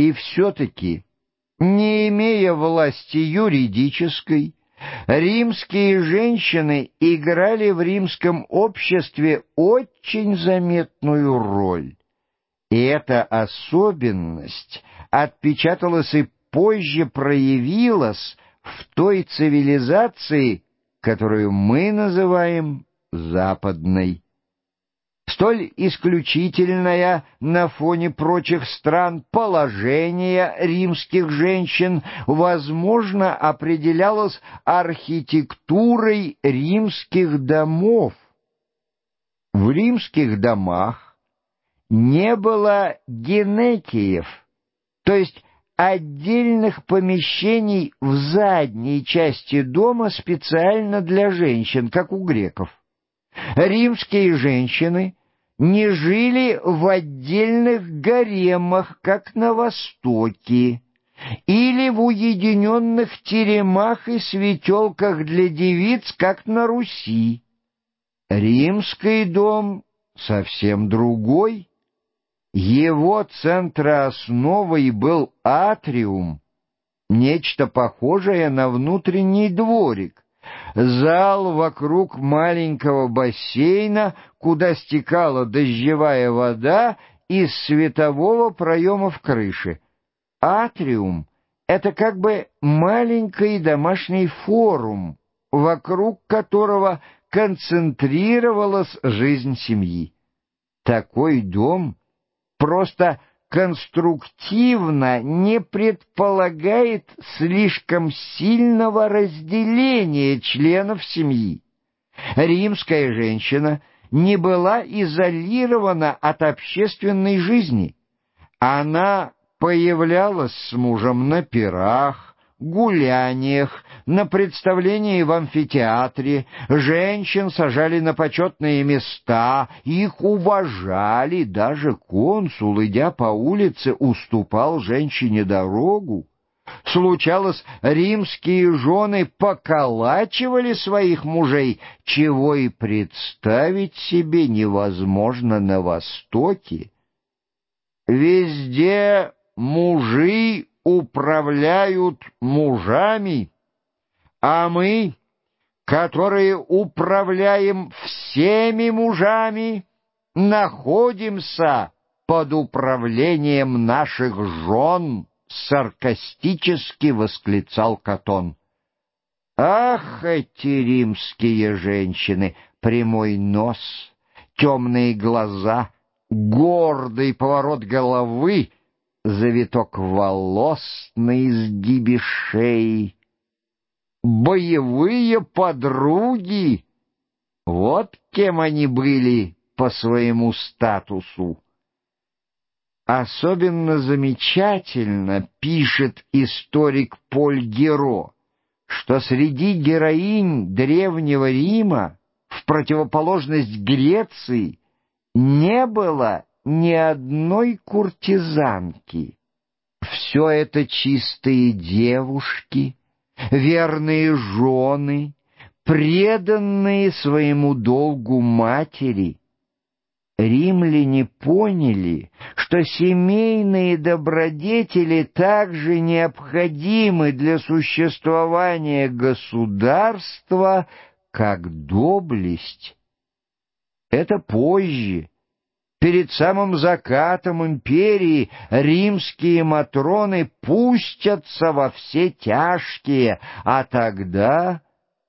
И все-таки, не имея власти юридической, римские женщины играли в римском обществе очень заметную роль. И эта особенность отпечаталась и позже проявилась в той цивилизации, которую мы называем западной. Столь исключительное на фоне прочих стран положение римских женщин, возможно, определялось архитектурой римских домов. В римских домах не было генетиев, то есть отдельных помещений в задней части дома специально для женщин, как у греков. Римские женщины не жили в отдельных гаремах, как на Востоке, или в уединенных теремах и светелках для девиц, как на Руси. Римский дом совсем другой — его центроосновой был атриум, нечто похожее на внутренний дворик, зал вокруг маленького бассейна, куда стекала дождевая вода из светового проема в крыше. Атриум — это как бы маленький домашний форум, вокруг которого концентрировалась жизнь семьи. Такой дом — просто конструктивно не предполагает слишком сильного разделения членов семьи. Римская женщина не была изолирована от общественной жизни. Она появлялась с мужем на пирах, гуляниях, на представлении в амфитеатре, женщин сажали на почетные места, их уважали, даже консул, идя по улице, уступал женщине дорогу. Случалось, римские жены поколачивали своих мужей, чего и представить себе невозможно на Востоке. Везде мужи управляют мужами, а мы, которые управляем всеми мужами, находимся под управлением наших жен, саркастически восклицал Катон. Ах, эти римские женщины! Прямой нос, темные глаза, гордый поворот головы — завиток волос на изгибе шеи. Боевые подруги! Вот кем они были по своему статусу. Особенно замечательно пишет историк Поль Геро, что среди героинь Древнего Рима, в противоположность Греции, не было ни одной куртизанки. Все это чистые девушки, верные жены, преданные своему долгу матери. Римляне поняли, что семейные добродетели также необходимы для существования государства, как доблесть. Это позже, Перед самым закатом империи римские матроны пустятся во все тяжкие, а тогда,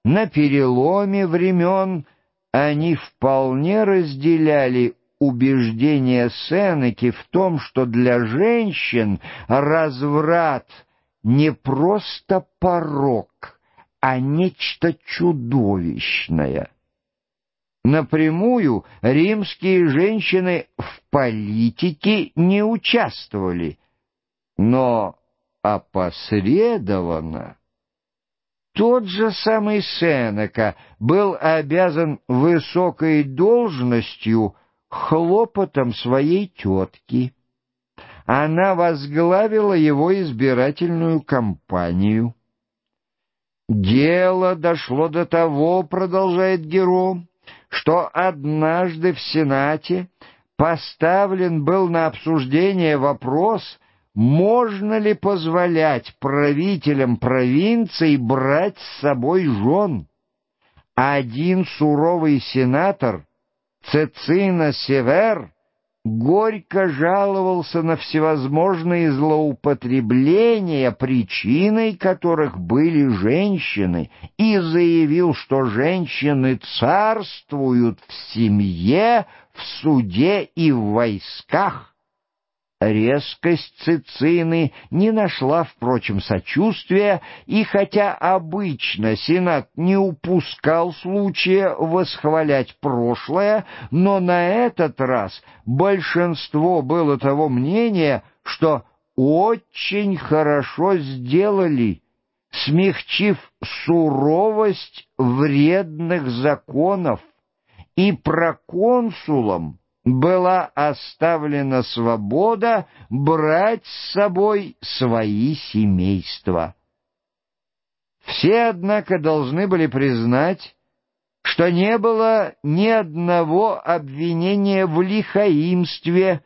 на переломе времен, они вполне разделяли убеждение Сенеки в том, что для женщин разврат не просто порок, а нечто чудовищное. Напрямую римские женщины в политике не участвовали, но опосредованно тот же самый Сенека был обязан высокой должностью хлопотом своей тетки. Она возглавила его избирательную кампанию. Дело дошло до того, продолжает Гером, что однажды в Сенате поставлен был на обсуждение вопрос, можно ли позволять правителям провинций брать с собой жен. Один суровый сенатор, Цецина Север, горько жаловался на всевозможные злоупотребления, причиной которых были женщины, и заявил, что женщины царствуют в семье, в суде и в войсках. Резкость Цицины не нашла, впрочем, сочувствия, и хотя обычно Сенат не упускал случая восхвалять прошлое, но на этот раз большинство было того мнения, что очень хорошо сделали, смягчив суровость вредных законов, и проконсулам была оставлена свобода брать с собой свои семейства. Все, однако, должны были признать, что не было ни одного обвинения в лихаимстве,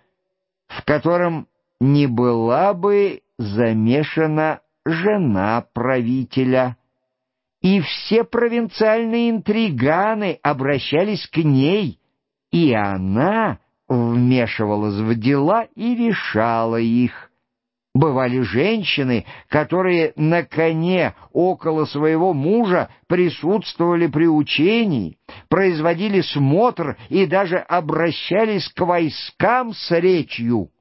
в котором не была бы замешана жена правителя, и все провинциальные интриганы обращались к ней — и она вмешивалась в дела и решала их. Бывали женщины, которые на коне около своего мужа присутствовали при учении, производили смотр и даже обращались к войскам с речью.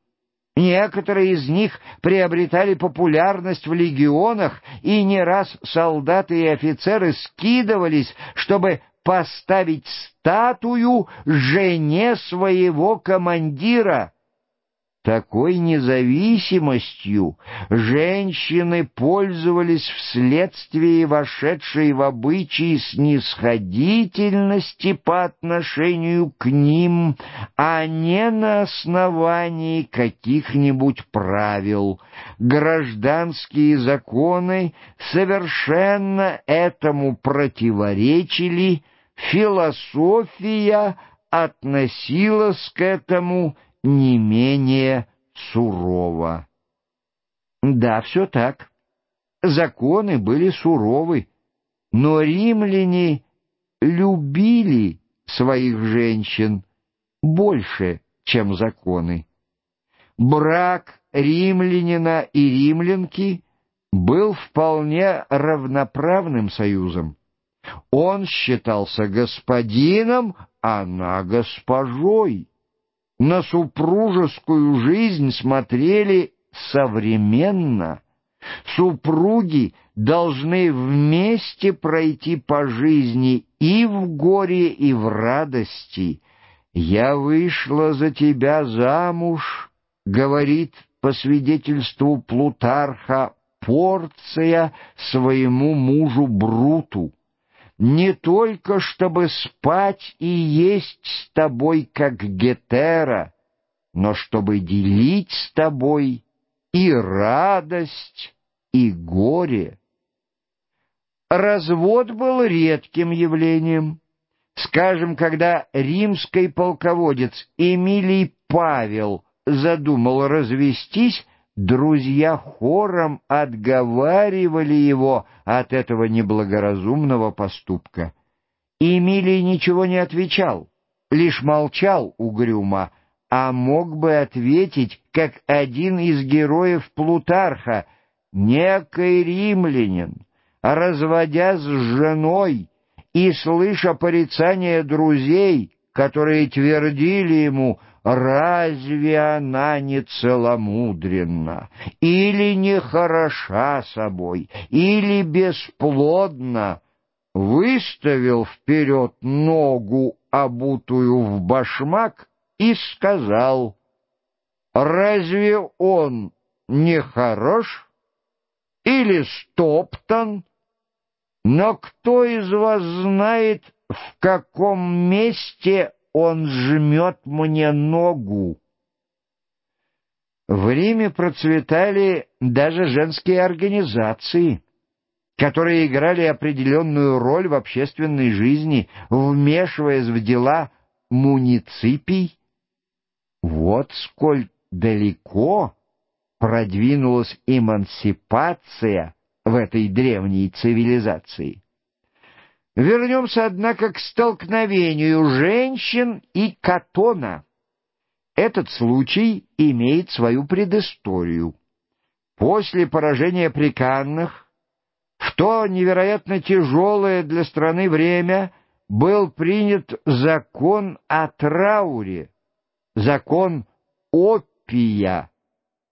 Некоторые из них приобретали популярность в легионах, и не раз солдаты и офицеры скидывались, чтобы поставить статую жене своего командира. Такой независимостью женщины пользовались вследствие вошедшей в обычаи снисходительности по отношению к ним, а не на основании каких-нибудь правил. Гражданские законы совершенно этому противоречили, философия относилась к этому не менее сурово. Да, все так. Законы были суровы, но римляне любили своих женщин больше, чем законы. Брак римлянина и римлянки был вполне равноправным союзом. Он считался господином, она госпожой. На супружескую жизнь смотрели современно. Супруги должны вместе пройти по жизни и в горе, и в радости. «Я вышла за тебя замуж», — говорит по свидетельству Плутарха Порция своему мужу Бруту не только чтобы спать и есть с тобой, как Гетера, но чтобы делить с тобой и радость, и горе. Развод был редким явлением. Скажем, когда римский полководец Эмилий Павел задумал развестись, Друзья хором отговаривали его от этого неблагоразумного поступка. Эмилий ничего не отвечал, лишь молчал угрюмо, а мог бы ответить, как один из героев Плутарха, некий римлянин, разводясь с женой и слыша порицания друзей, которые твердили ему — разве она не целомудренна, или не хороша собой, или бесплодна, выставил вперед ногу, обутую в башмак, и сказал, «Разве он не хорош или стоптан? Но кто из вас знает, в каком месте он жмет мне ногу. В Риме процветали даже женские организации, которые играли определенную роль в общественной жизни, вмешиваясь в дела муниципий. Вот сколь далеко продвинулась эмансипация в этой древней цивилизации. Вернемся, однако, к столкновению женщин и Катона. Этот случай имеет свою предысторию. После поражения приканных, в то невероятно тяжелое для страны время, был принят закон о трауре, закон опия,